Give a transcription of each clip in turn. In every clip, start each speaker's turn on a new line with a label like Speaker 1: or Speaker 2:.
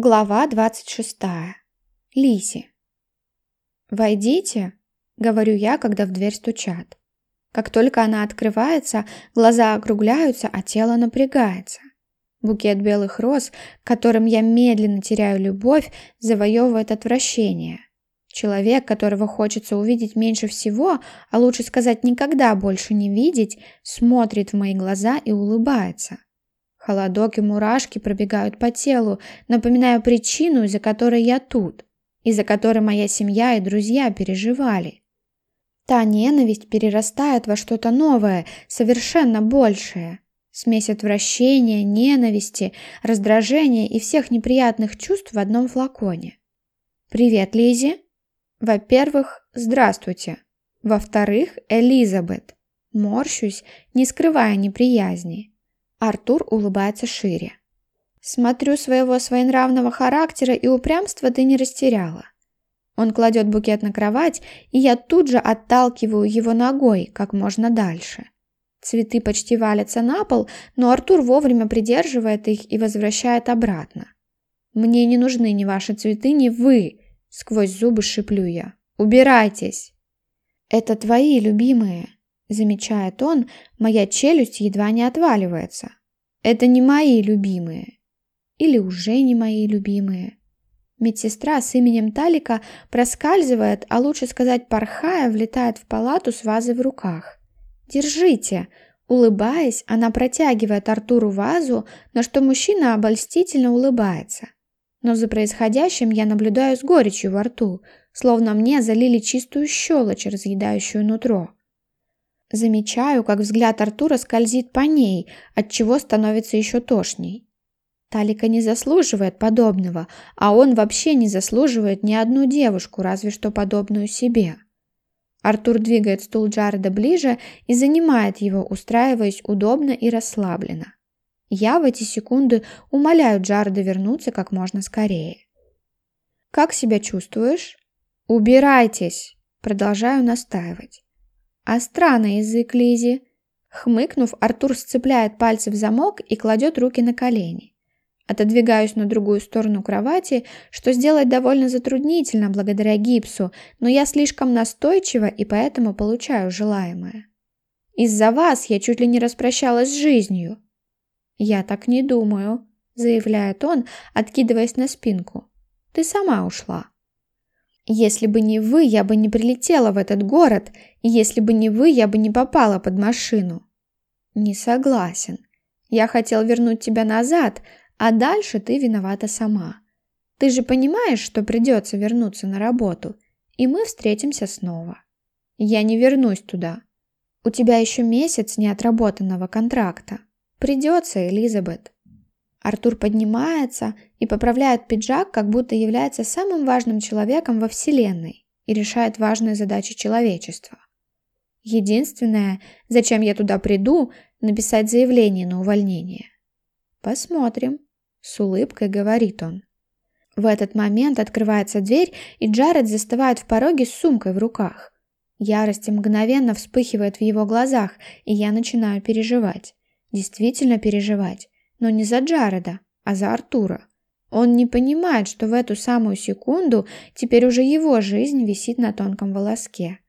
Speaker 1: Глава 26. Лизи. «Войдите», — говорю я, когда в дверь стучат. Как только она открывается, глаза округляются, а тело напрягается. Букет белых роз, которым я медленно теряю любовь, завоевывает отвращение. Человек, которого хочется увидеть меньше всего, а лучше сказать никогда больше не видеть, смотрит в мои глаза и улыбается. Холодок и мурашки пробегают по телу, напоминая причину, из-за которой я тут, из-за которой моя семья и друзья переживали. Та ненависть перерастает во что-то новое, совершенно большее. Смесь отвращения, ненависти, раздражения и всех неприятных чувств в одном флаконе. «Привет, Лизи!» «Во-первых, здравствуйте!» «Во-вторых, Элизабет!» Морщусь, не скрывая неприязни. Артур улыбается шире. «Смотрю, своего своенравного характера и упрямства ты не растеряла». Он кладет букет на кровать, и я тут же отталкиваю его ногой как можно дальше. Цветы почти валятся на пол, но Артур вовремя придерживает их и возвращает обратно. «Мне не нужны ни ваши цветы, ни вы!» — сквозь зубы шиплю я. «Убирайтесь!» «Это твои любимые!» Замечает он, моя челюсть едва не отваливается. Это не мои любимые. Или уже не мои любимые. Медсестра с именем Талика проскальзывает, а лучше сказать порхая, влетает в палату с вазой в руках. «Держите!» Улыбаясь, она протягивает Артуру вазу, на что мужчина обольстительно улыбается. Но за происходящим я наблюдаю с горечью во рту, словно мне залили чистую щелочь, разъедающую нутро. Замечаю, как взгляд Артура скользит по ней, от чего становится еще тошней. Талика не заслуживает подобного, а он вообще не заслуживает ни одну девушку, разве что подобную себе. Артур двигает стул Джареда ближе и занимает его, устраиваясь удобно и расслабленно. Я в эти секунды умоляю Джареда вернуться как можно скорее. «Как себя чувствуешь?» «Убирайтесь!» Продолжаю настаивать. А странный язык Лизи. Хмыкнув, Артур сцепляет пальцы в замок и кладет руки на колени. Отодвигаюсь на другую сторону кровати, что сделать довольно затруднительно благодаря гипсу, но я слишком настойчива и поэтому получаю желаемое. Из-за вас я чуть ли не распрощалась с жизнью. Я так не думаю, заявляет он, откидываясь на спинку. Ты сама ушла. Если бы не вы, я бы не прилетела в этот город, если бы не вы, я бы не попала под машину. Не согласен. Я хотел вернуть тебя назад, а дальше ты виновата сама. Ты же понимаешь, что придется вернуться на работу, и мы встретимся снова. Я не вернусь туда. У тебя еще месяц неотработанного контракта. Придется, Элизабет. Артур поднимается и поправляет пиджак, как будто является самым важным человеком во Вселенной и решает важные задачи человечества. Единственное, зачем я туда приду, написать заявление на увольнение. Посмотрим, с улыбкой говорит он. В этот момент открывается дверь, и Джаред застывает в пороге с сумкой в руках. Ярость мгновенно вспыхивает в его глазах, и я начинаю переживать. Действительно переживать но не за Джареда, а за Артура. Он не понимает, что в эту самую секунду теперь уже его жизнь висит на тонком волоске.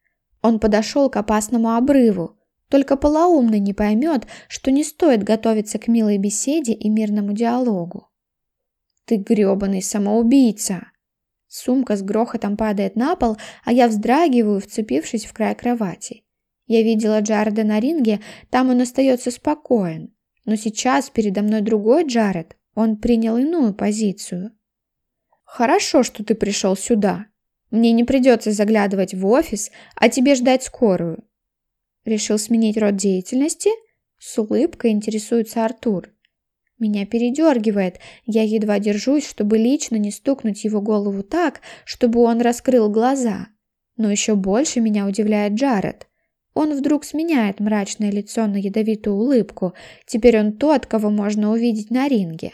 Speaker 1: Он подошел к опасному обрыву, только полоумный не поймет, что не стоит готовиться к милой беседе и мирному диалогу. «Ты грёбаный самоубийца!» Сумка с грохотом падает на пол, а я вздрагиваю, вцепившись в край кровати. Я видела Джареда на ринге, там он остается спокоен. Но сейчас передо мной другой Джаред. Он принял иную позицию. «Хорошо, что ты пришел сюда. Мне не придется заглядывать в офис, а тебе ждать скорую». Решил сменить род деятельности? С улыбкой интересуется Артур. Меня передергивает, я едва держусь, чтобы лично не стукнуть его голову так, чтобы он раскрыл глаза. Но еще больше меня удивляет Джаред. Он вдруг сменяет мрачное лицо на ядовитую улыбку. Теперь он тот, кого можно увидеть на ринге.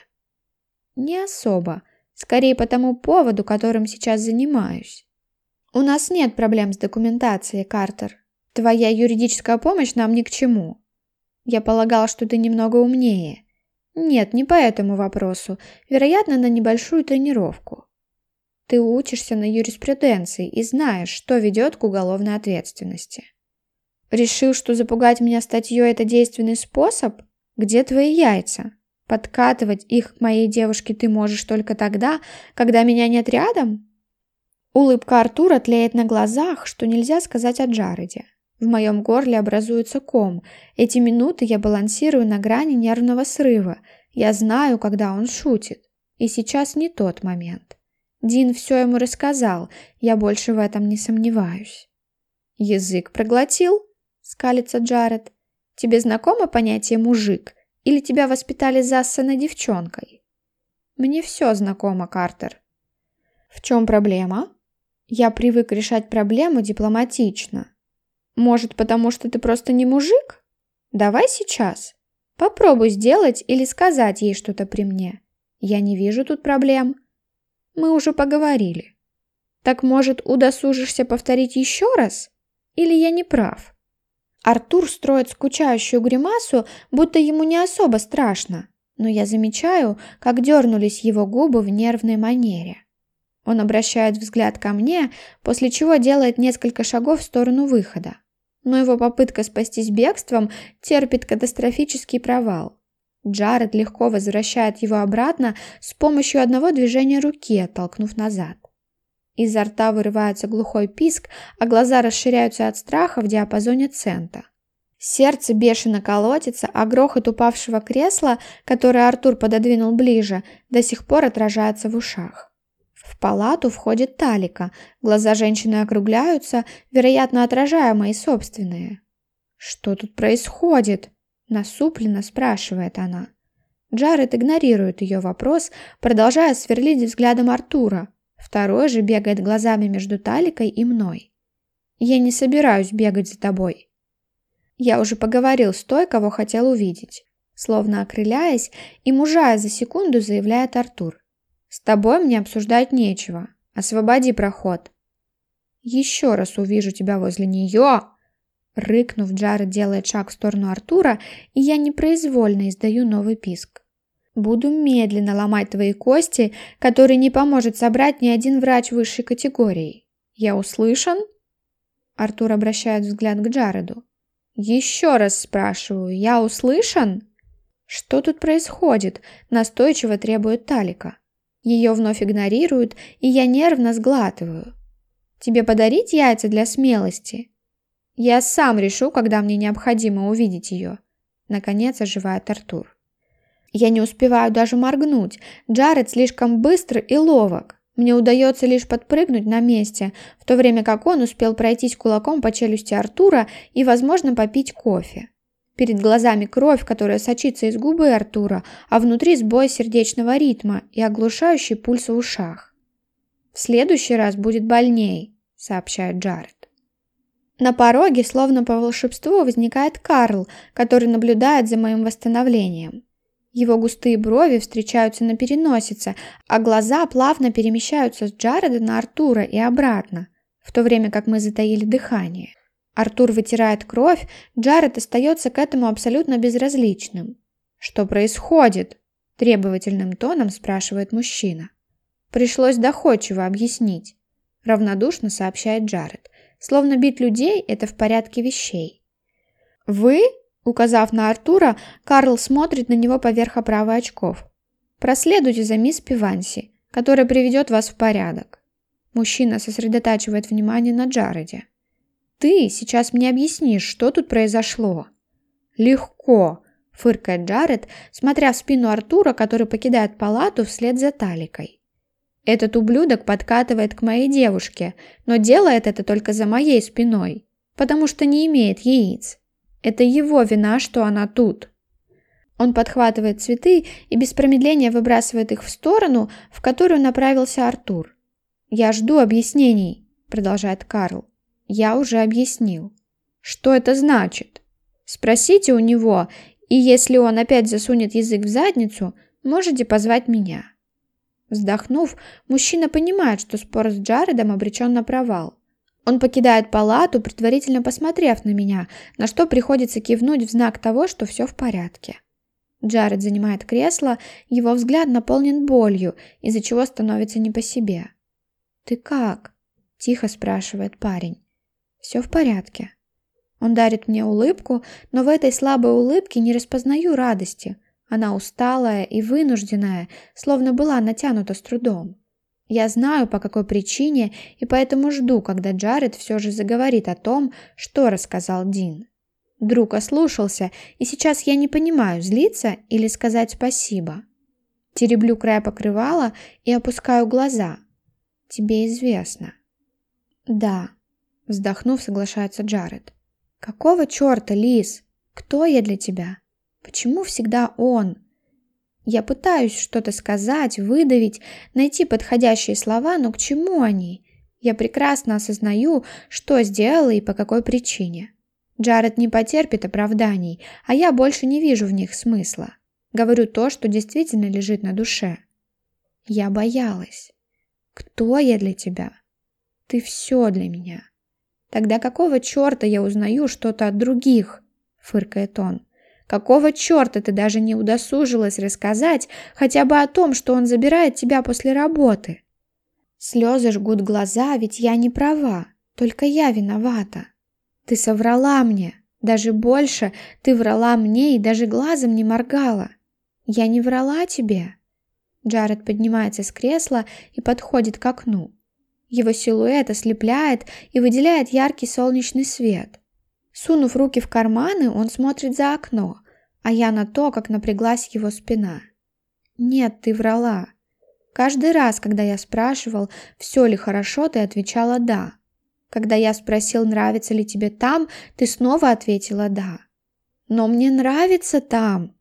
Speaker 1: Не особо. Скорее по тому поводу, которым сейчас занимаюсь. У нас нет проблем с документацией, Картер. Твоя юридическая помощь нам ни к чему. Я полагал, что ты немного умнее. Нет, не по этому вопросу. Вероятно, на небольшую тренировку. Ты учишься на юриспруденции и знаешь, что ведет к уголовной ответственности. Решил, что запугать меня статьей – это действенный способ? Где твои яйца? Подкатывать их к моей девушке ты можешь только тогда, когда меня нет рядом? Улыбка Артура тлеет на глазах, что нельзя сказать о Джареде. В моем горле образуется ком. Эти минуты я балансирую на грани нервного срыва. Я знаю, когда он шутит. И сейчас не тот момент. Дин все ему рассказал, я больше в этом не сомневаюсь. «Язык проглотил?» — скалится Джаред. «Тебе знакомо понятие «мужик»? Или тебя воспитали зассанной девчонкой?» «Мне все знакомо, Картер». «В чем проблема?» «Я привык решать проблему дипломатично». «Может, потому что ты просто не мужик? Давай сейчас. Попробуй сделать или сказать ей что-то при мне. Я не вижу тут проблем». Мы уже поговорили. Так, может, удосужишься повторить еще раз? Или я не прав? Артур строит скучающую гримасу, будто ему не особо страшно, но я замечаю, как дернулись его губы в нервной манере. Он обращает взгляд ко мне, после чего делает несколько шагов в сторону выхода. Но его попытка спастись бегством терпит катастрофический провал. Джаред легко возвращает его обратно с помощью одного движения руки, оттолкнув назад. Изо рта вырывается глухой писк, а глаза расширяются от страха в диапазоне цента. Сердце бешено колотится, а грохот упавшего кресла, которое Артур пододвинул ближе, до сих пор отражается в ушах. В палату входит Талика, глаза женщины округляются, вероятно, отражая мои собственные. «Что тут происходит?» Насупленно спрашивает она. Джаред игнорирует ее вопрос, продолжая сверлить взглядом Артура. Второй же бегает глазами между Таликой и мной. «Я не собираюсь бегать за тобой». Я уже поговорил с той, кого хотел увидеть. Словно окрыляясь и мужая за секунду, заявляет Артур. «С тобой мне обсуждать нечего. Освободи проход». «Еще раз увижу тебя возле нее», Рыкнув, Джаред делает шаг в сторону Артура, и я непроизвольно издаю новый писк. Буду медленно ломать твои кости, которые не поможет собрать ни один врач высшей категории. Я услышан? Артур обращает взгляд к Джареду. Еще раз спрашиваю, я услышан? Что тут происходит? Настойчиво требует Талика. Ее вновь игнорируют, и я нервно сглатываю. Тебе подарить яйца для смелости? Я сам решу, когда мне необходимо увидеть ее. Наконец оживает Артур. Я не успеваю даже моргнуть. Джаред слишком быстр и ловок. Мне удается лишь подпрыгнуть на месте, в то время как он успел пройтись кулаком по челюсти Артура и, возможно, попить кофе. Перед глазами кровь, которая сочится из губы Артура, а внутри сбой сердечного ритма и оглушающий пульс в ушах. «В следующий раз будет больней», — сообщает Джаред. На пороге, словно по волшебству, возникает Карл, который наблюдает за моим восстановлением. Его густые брови встречаются на переносице, а глаза плавно перемещаются с Джареда на Артура и обратно, в то время как мы затаили дыхание. Артур вытирает кровь, Джаред остается к этому абсолютно безразличным. «Что происходит?» – требовательным тоном спрашивает мужчина. «Пришлось доходчиво объяснить», – равнодушно сообщает Джаред словно бить людей – это в порядке вещей. «Вы?» – указав на Артура, Карл смотрит на него поверх оправы очков. «Проследуйте за мисс Пиванси, которая приведет вас в порядок». Мужчина сосредотачивает внимание на Джареде. «Ты сейчас мне объяснишь, что тут произошло?» «Легко», – фыркает Джаред, смотря в спину Артура, который покидает палату вслед за Таликой. Этот ублюдок подкатывает к моей девушке, но делает это только за моей спиной, потому что не имеет яиц. Это его вина, что она тут. Он подхватывает цветы и без промедления выбрасывает их в сторону, в которую направился Артур. «Я жду объяснений», — продолжает Карл. «Я уже объяснил». «Что это значит?» «Спросите у него, и если он опять засунет язык в задницу, можете позвать меня». Вздохнув, мужчина понимает, что спор с Джаредом обречен на провал. Он покидает палату, предварительно посмотрев на меня, на что приходится кивнуть в знак того, что все в порядке. Джаред занимает кресло, его взгляд наполнен болью, из-за чего становится не по себе. «Ты как?» – тихо спрашивает парень. «Все в порядке». Он дарит мне улыбку, но в этой слабой улыбке не распознаю радости. Она усталая и вынужденная, словно была натянута с трудом. Я знаю, по какой причине, и поэтому жду, когда Джаред все же заговорит о том, что рассказал Дин. Друг ослушался, и сейчас я не понимаю, злиться или сказать спасибо. Тереблю край покрывала и опускаю глаза. Тебе известно. Да, вздохнув, соглашается Джаред. Какого черта, Лис? Кто я для тебя? Почему всегда он? Я пытаюсь что-то сказать, выдавить, найти подходящие слова, но к чему они? Я прекрасно осознаю, что сделала и по какой причине. Джаред не потерпит оправданий, а я больше не вижу в них смысла. Говорю то, что действительно лежит на душе. Я боялась. Кто я для тебя? Ты все для меня. Тогда какого черта я узнаю что-то от других? Фыркает он. Какого черта ты даже не удосужилась рассказать хотя бы о том, что он забирает тебя после работы? Слезы жгут глаза, ведь я не права, только я виновата. Ты соврала мне. Даже больше, ты врала мне и даже глазом не моргала. Я не врала тебе. Джаред поднимается с кресла и подходит к окну. Его силуэт ослепляет и выделяет яркий солнечный свет. Сунув руки в карманы, он смотрит за окно, а я на то, как напряглась его спина. «Нет, ты врала. Каждый раз, когда я спрашивал, все ли хорошо, ты отвечала «да». Когда я спросил, нравится ли тебе там, ты снова ответила «да». «Но мне нравится там!»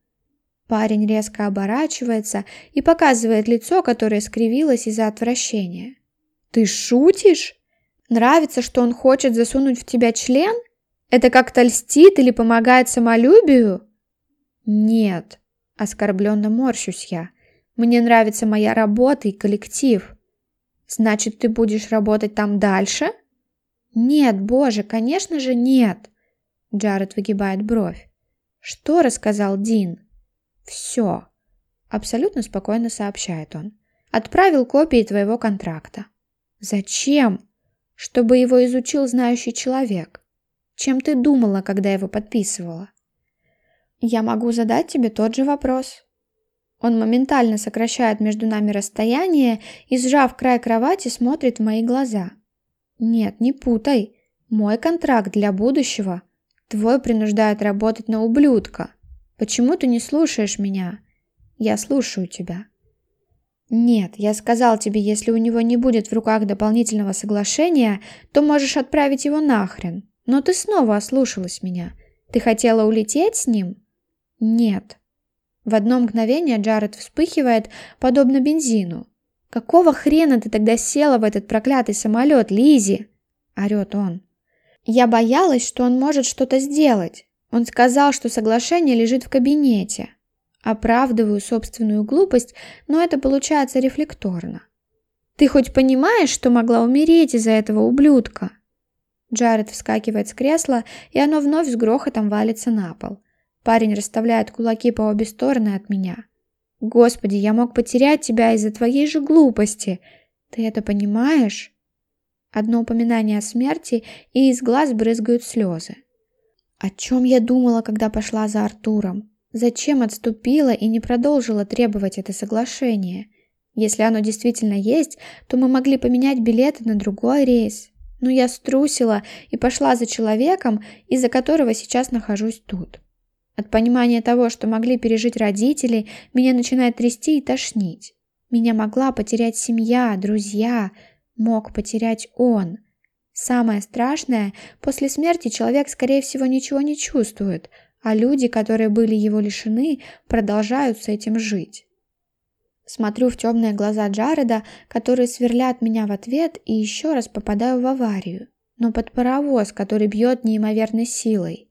Speaker 1: Парень резко оборачивается и показывает лицо, которое скривилось из-за отвращения. «Ты шутишь? Нравится, что он хочет засунуть в тебя член? Это как-то льстит или помогает самолюбию?» «Нет», — оскорбленно морщусь я. «Мне нравится моя работа и коллектив». «Значит, ты будешь работать там дальше?» «Нет, боже, конечно же нет!» Джаред выгибает бровь. «Что рассказал Дин?» «Все!» Абсолютно спокойно сообщает он. «Отправил копии твоего контракта». «Зачем?» «Чтобы его изучил знающий человек. Чем ты думала, когда его подписывала?» «Я могу задать тебе тот же вопрос». Он моментально сокращает между нами расстояние и, сжав край кровати, смотрит в мои глаза – нет, не путай. Мой контракт для будущего. Твой принуждает работать на ублюдка. Почему ты не слушаешь меня? Я слушаю тебя. Нет, я сказал тебе, если у него не будет в руках дополнительного соглашения, то можешь отправить его нахрен. Но ты снова ослушалась меня. Ты хотела улететь с ним? Нет. В одно мгновение Джаред вспыхивает, подобно бензину. «Какого хрена ты тогда села в этот проклятый самолет, Лизи? орет он. Я боялась, что он может что-то сделать. Он сказал, что соглашение лежит в кабинете. Оправдываю собственную глупость, но это получается рефлекторно. «Ты хоть понимаешь, что могла умереть из-за этого ублюдка?» Джаред вскакивает с кресла, и оно вновь с грохотом валится на пол. Парень расставляет кулаки по обе стороны от меня. Господи, я мог потерять тебя из-за твоей же глупости. Ты это понимаешь? Одно упоминание о смерти, и из глаз брызгают слезы. О чем я думала, когда пошла за Артуром? Зачем отступила и не продолжила требовать это соглашение? Если оно действительно есть, то мы могли поменять билеты на другой рейс. Но я струсила и пошла за человеком, из-за которого сейчас нахожусь тут. От понимания того, что могли пережить родители, меня начинает трясти и тошнить. Меня могла потерять семья, друзья, мог потерять он. Самое страшное, после смерти человек, скорее всего, ничего не чувствует, а люди, которые были его лишены, продолжают с этим жить. Смотрю в темные глаза Джареда, которые сверлят меня в ответ, и еще раз попадаю в аварию, но под паровоз, который бьет неимоверной силой.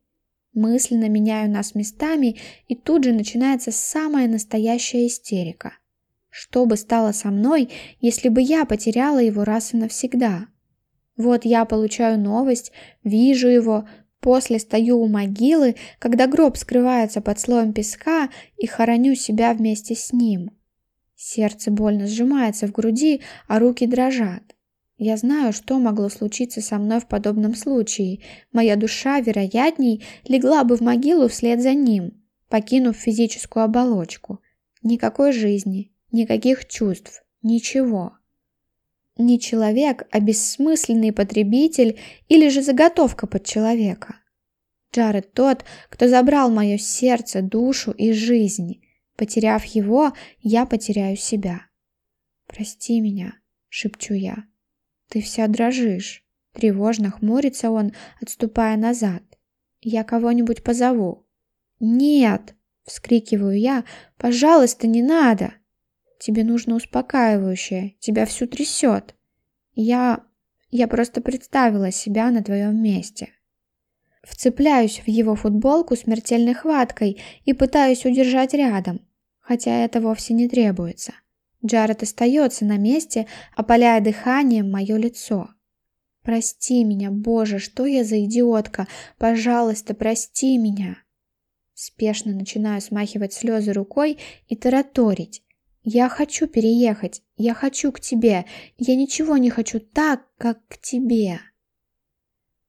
Speaker 1: Мысленно меняю нас местами, и тут же начинается самая настоящая истерика. Что бы стало со мной, если бы я потеряла его раз и навсегда? Вот я получаю новость, вижу его, После стою у могилы, когда гроб скрывается под слоем песка и хороню себя вместе с ним. Сердце больно сжимается в груди, а руки дрожат. Я знаю, что могло случиться со мной в подобном случае. Моя душа, вероятней, легла бы в могилу вслед за ним, покинув физическую оболочку. Никакой жизни, никаких чувств, ничего. Не человек, а бессмысленный потребитель или же заготовка под человека. Джаред тот, кто забрал мое сердце, душу и жизнь. Потеряв его, я потеряю себя. «Прости меня», — шепчу я. «Ты вся дрожишь». Тревожно хмурится он, отступая назад. «Я кого-нибудь позову». «Нет!» — вскрикиваю я. «Пожалуйста, не надо!» Тебе нужно успокаивающее, тебя всю трясет. Я... я просто представила себя на твоем месте. Вцепляюсь в его футболку смертельной хваткой и пытаюсь удержать рядом, хотя это вовсе не требуется. Джаред остается на месте, опаляя дыханием мое лицо. «Прости меня, Боже, что я за идиотка! Пожалуйста, прости меня!» Спешно начинаю смахивать слезы рукой и тараторить. Я хочу переехать, я хочу к тебе, я ничего не хочу так, как к тебе.